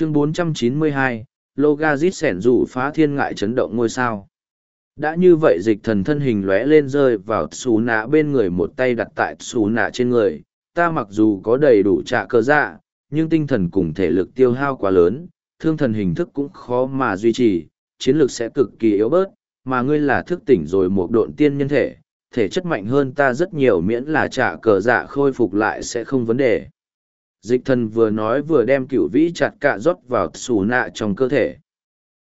chương 492, Logazit sẻn rủ phá thiên ngại chấn động ngôi sao. Đã như vậy dịch thần thân hình lóe lên rơi vào xù nạ bên người một tay đặt tại xù nạ trên người, ta mặc dù có đầy đủ trạ cơ dạ, nhưng tinh thần cùng thể lực tiêu hao quá lớn, thương thần hình thức cũng khó mà duy trì, chiến lược sẽ cực kỳ yếu bớt, mà ngươi là thức tỉnh rồi một độn tiên nhân thể, thể chất mạnh hơn ta rất nhiều miễn là trả cờ dạ khôi phục lại sẽ không vấn đề. Dịch thần vừa nói vừa đem cửu vĩ chặt cạ rót vào xù nạ trong cơ thể.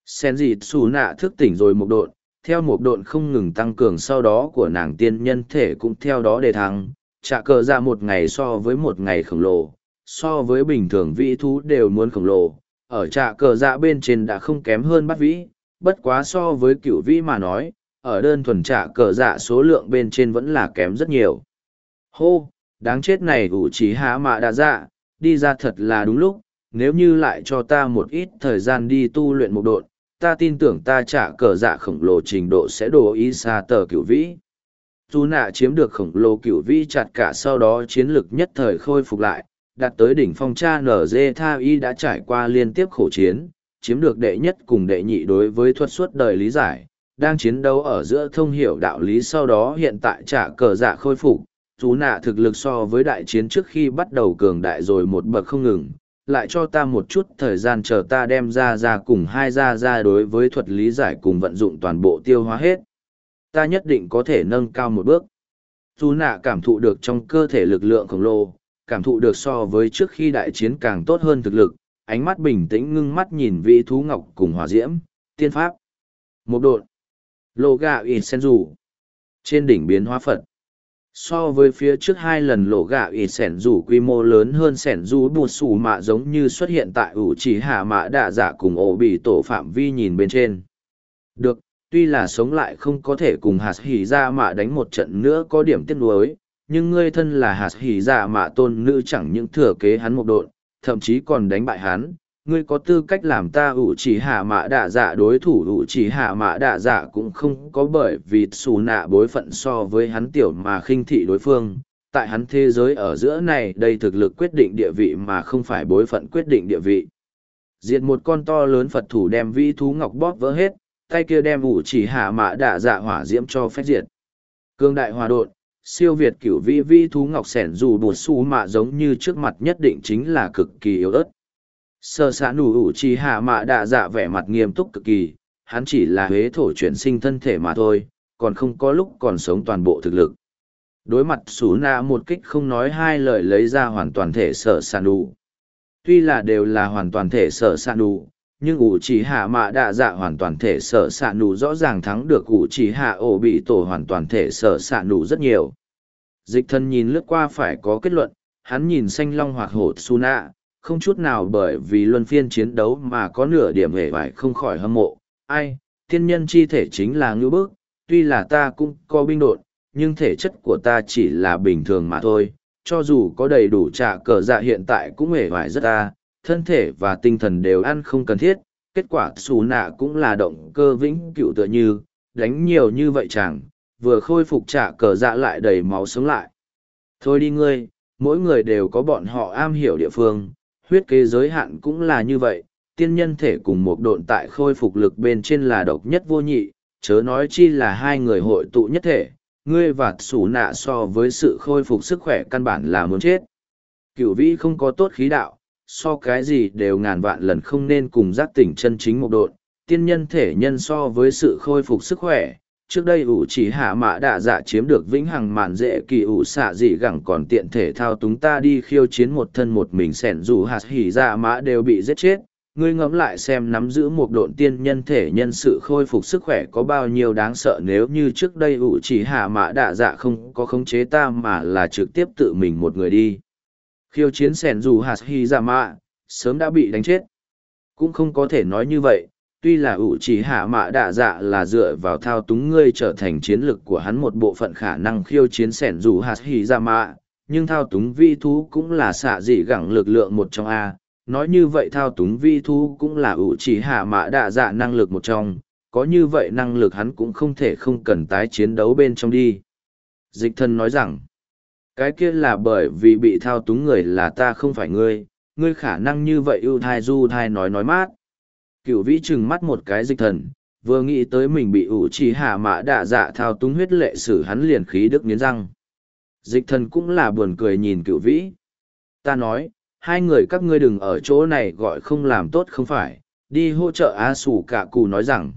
Sen dịt xù nạ thức tỉnh rồi một độn, theo một độn không ngừng tăng cường sau đó của nàng tiên nhân thể cũng theo đó đề thăng, trả cờ ra một ngày so với một ngày khổng lồ, so với bình thường vĩ thú đều muốn khổng lồ, ở trạ cờ dạ bên trên đã không kém hơn bắt vĩ, bất quá so với cửu vĩ mà nói, ở đơn thuần trạ cờ dạ số lượng bên trên vẫn là kém rất nhiều. Hô, đáng chết này ủ trí hạ mạ đã dạ, đi ra thật là đúng lúc, nếu như lại cho ta một ít thời gian đi tu luyện một độn, ta tin tưởng ta trả cờ dạ khổng lồ trình độ sẽ đổ ý xa tờ cửu vĩ. Tu nạ chiếm được khổng lồ cửu vĩ chặt cả sau đó chiến lực nhất thời khôi phục lại, đạt tới đỉnh phong cha nở tha y đã trải qua liên tiếp khổ chiến, chiếm được đệ nhất cùng đệ nhị đối với thuật suốt đời lý giải, đang chiến đấu ở giữa thông hiểu đạo lý sau đó hiện tại trả cờ dạ khôi phục, Thú nạ thực lực so với đại chiến trước khi bắt đầu cường đại rồi một bậc không ngừng, lại cho ta một chút thời gian chờ ta đem ra ra cùng hai ra ra đối với thuật lý giải cùng vận dụng toàn bộ tiêu hóa hết. Ta nhất định có thể nâng cao một bước. Thú nạ cảm thụ được trong cơ thể lực lượng khổng lồ, cảm thụ được so với trước khi đại chiến càng tốt hơn thực lực, ánh mắt bình tĩnh ngưng mắt nhìn vị thú ngọc cùng hòa diễm, tiên pháp. Một đột. Lô gà in sen rủ. Trên đỉnh biến hóa Phật. So với phía trước hai lần lộ gà ỉ sẻn rủ quy mô lớn hơn sẻn rủ bụt xù mạ giống như xuất hiện tại ủ chỉ hạ mạ đạ giả cùng ổ bị tổ phạm vi nhìn bên trên. Được, tuy là sống lại không có thể cùng hạt hỉ ra mạ đánh một trận nữa có điểm tiếc nuối, nhưng ngươi thân là hạt hỉ ra mạ tôn nữ chẳng những thừa kế hắn một độn, thậm chí còn đánh bại hắn. Ngươi có tư cách làm ta ủ chỉ hạ mạ đạ dạ đối thủ ủ chỉ hạ mạ đạ dạ cũng không có bởi vì xù nạ bối phận so với hắn tiểu mà khinh thị đối phương. Tại hắn thế giới ở giữa này đây thực lực quyết định địa vị mà không phải bối phận quyết định địa vị. Diệt một con to lớn Phật thủ đem vi thú ngọc bóp vỡ hết, tay kia đem ủ chỉ hạ mạ đạ dạ hỏa diễm cho phép diệt. Cương đại hòa đột, siêu việt cửu vĩ vi thú ngọc sẻn dù bột xù mạ giống như trước mặt nhất định chính là cực kỳ yếu ớt sơ xã nủ ủ chi hạ mạ đạ dạ vẻ mặt nghiêm túc cực kỳ, hắn chỉ là huế thổ chuyển sinh thân thể mà thôi, còn không có lúc còn sống toàn bộ thực lực. Đối mặt xù na một kích không nói hai lời lấy ra hoàn toàn thể sở s ạ tuy là đều là hoàn toàn thể sở s ạ nhưng ủ chỉ hạ mạ đạ dạ hoàn toàn thể sở s ạ rõ ràng thắng được ủ chỉ hạ ổ bị tổ hoàn toàn thể sở s ạ rất nhiều. Dịch thân nhìn lướt qua phải có kết luận, hắn nhìn xanh long hoặc hổ su nạ không chút nào bởi vì luân phiên chiến đấu mà có nửa điểm hề vải không khỏi hâm mộ. Ai, thiên nhân chi thể chính là ngữ bức, tuy là ta cũng có binh đột nhưng thể chất của ta chỉ là bình thường mà thôi. Cho dù có đầy đủ trả cờ dạ hiện tại cũng hề vải rất ta, thân thể và tinh thần đều ăn không cần thiết. Kết quả xù nạ cũng là động cơ vĩnh cựu tựa như, đánh nhiều như vậy chẳng, vừa khôi phục trả cờ dạ lại đầy máu sống lại. Thôi đi ngươi, mỗi người đều có bọn họ am hiểu địa phương huyết kế giới hạn cũng là như vậy, tiên nhân thể cùng một độn tại khôi phục lực bên trên là độc nhất vô nhị, chớ nói chi là hai người hội tụ nhất thể, ngươi và sủ nạ so với sự khôi phục sức khỏe căn bản là muốn chết. Cửu vĩ không có tốt khí đạo, so cái gì đều ngàn vạn lần không nên cùng giác tỉnh chân chính một độn, tiên nhân thể nhân so với sự khôi phục sức khỏe trước đây ủ chỉ hạ mã đạ dạ chiếm được vĩnh hằng màn dễ kỳ ủ xạ dị gẳng còn tiện thể thao túng ta đi khiêu chiến một thân một mình sẻn dù hạt hỉ dạ mã đều bị giết chết. Ngươi ngẫm lại xem nắm giữ một độn tiên nhân thể nhân sự khôi phục sức khỏe có bao nhiêu đáng sợ nếu như trước đây ủ chỉ hạ mã đạ dạ không có khống chế ta mà là trực tiếp tự mình một người đi. Khiêu chiến sẻn dù hạt hỉ dạ mã, sớm đã bị đánh chết. Cũng không có thể nói như vậy tuy là ủ chỉ hạ mạ đạ dạ là dựa vào thao túng ngươi trở thành chiến lực của hắn một bộ phận khả năng khiêu chiến sẻn dù hạt hỉ ra mạ, nhưng thao túng vi thú cũng là xạ dị gẳng lực lượng một trong a nói như vậy thao túng vi thú cũng là ủ chỉ hạ mạ đạ dạ năng lực một trong, có như vậy năng lực hắn cũng không thể không cần tái chiến đấu bên trong đi dịch thân nói rằng, cái kia là bởi vì bị thao túng người là ta không phải ngươi ngươi khả năng như vậy ưu thai du thai nói nói mát. Cửu vĩ trừng mắt một cái dịch thần, vừa nghĩ tới mình bị ủ trì hạ mã đạ dạ thao túng huyết lệ sử hắn liền khí đức nghiến răng. Dịch thần cũng là buồn cười nhìn cửu vĩ. Ta nói, hai người các ngươi đừng ở chỗ này gọi không làm tốt không phải, đi hỗ trợ A Sủ cả Cù nói rằng.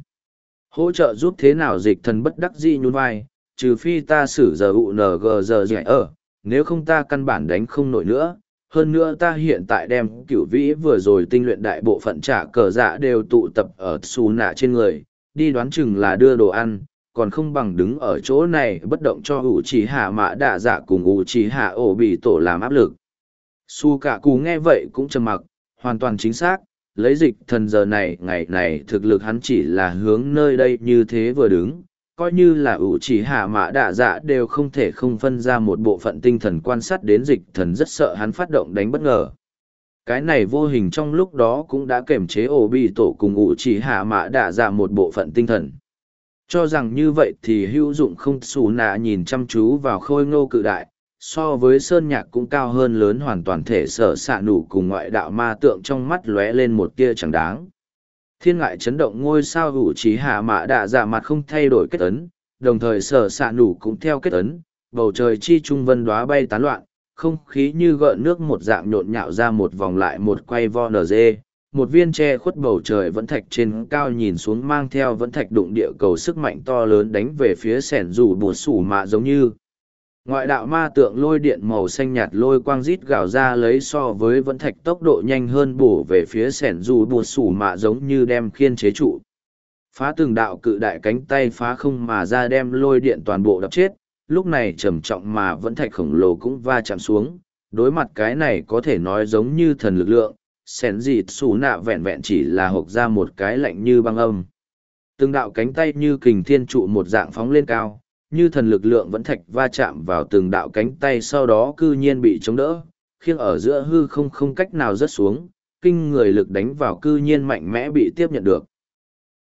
Hỗ trợ giúp thế nào dịch thần bất đắc dĩ nhún vai, trừ phi ta xử giờ ụ ng giờ dạy ở, nếu không ta căn bản đánh không nổi nữa. Hơn nữa ta hiện tại đem cửu vĩ vừa rồi tinh luyện đại bộ phận trả cờ dạ đều tụ tập ở xù nạ trên người, đi đoán chừng là đưa đồ ăn, còn không bằng đứng ở chỗ này bất động cho ủ chỉ hạ mã đạ dạ cùng ủ chỉ hạ ổ bị tổ làm áp lực. Su cả cù nghe vậy cũng trầm mặc, hoàn toàn chính xác, lấy dịch thần giờ này ngày này thực lực hắn chỉ là hướng nơi đây như thế vừa đứng, coi như là ủ chỉ hạ mã đạ dạ đều không thể không phân ra một bộ phận tinh thần quan sát đến dịch thần rất sợ hắn phát động đánh bất ngờ. Cái này vô hình trong lúc đó cũng đã kềm chế ổ bị tổ cùng ủ chỉ hạ mã đạ dạ một bộ phận tinh thần. Cho rằng như vậy thì hữu dụng không xù nạ nhìn chăm chú vào khôi ngô cự đại, so với sơn nhạc cũng cao hơn lớn hoàn toàn thể sở xạ nủ cùng ngoại đạo ma tượng trong mắt lóe lên một tia chẳng đáng thiên ngại chấn động ngôi sao hữu trí hạ mạ đạ dạ mặt không thay đổi kết ấn, đồng thời sở xạ nủ cũng theo kết ấn, bầu trời chi trung vân đoá bay tán loạn, không khí như gợn nước một dạng nhộn nhạo ra một vòng lại một quay vo nở dê. Một viên tre khuất bầu trời vẫn thạch trên cao nhìn xuống mang theo vẫn thạch đụng địa cầu sức mạnh to lớn đánh về phía sẻn rủ bùa sủ mạ giống như ngoại đạo ma tượng lôi điện màu xanh nhạt lôi quang rít gào ra lấy so với vẫn thạch tốc độ nhanh hơn bổ về phía sẻn dù bùa sủ mạ giống như đem khiên chế trụ. Phá từng đạo cự đại cánh tay phá không mà ra đem lôi điện toàn bộ đập chết, lúc này trầm trọng mà vẫn thạch khổng lồ cũng va chạm xuống. Đối mặt cái này có thể nói giống như thần lực lượng, sẻn dịt xù nạ vẹn vẹn chỉ là hộp ra một cái lạnh như băng âm. Từng đạo cánh tay như kình thiên trụ một dạng phóng lên cao như thần lực lượng vẫn thạch va chạm vào từng đạo cánh tay sau đó cư nhiên bị chống đỡ, khiêng ở giữa hư không không cách nào rớt xuống, kinh người lực đánh vào cư nhiên mạnh mẽ bị tiếp nhận được.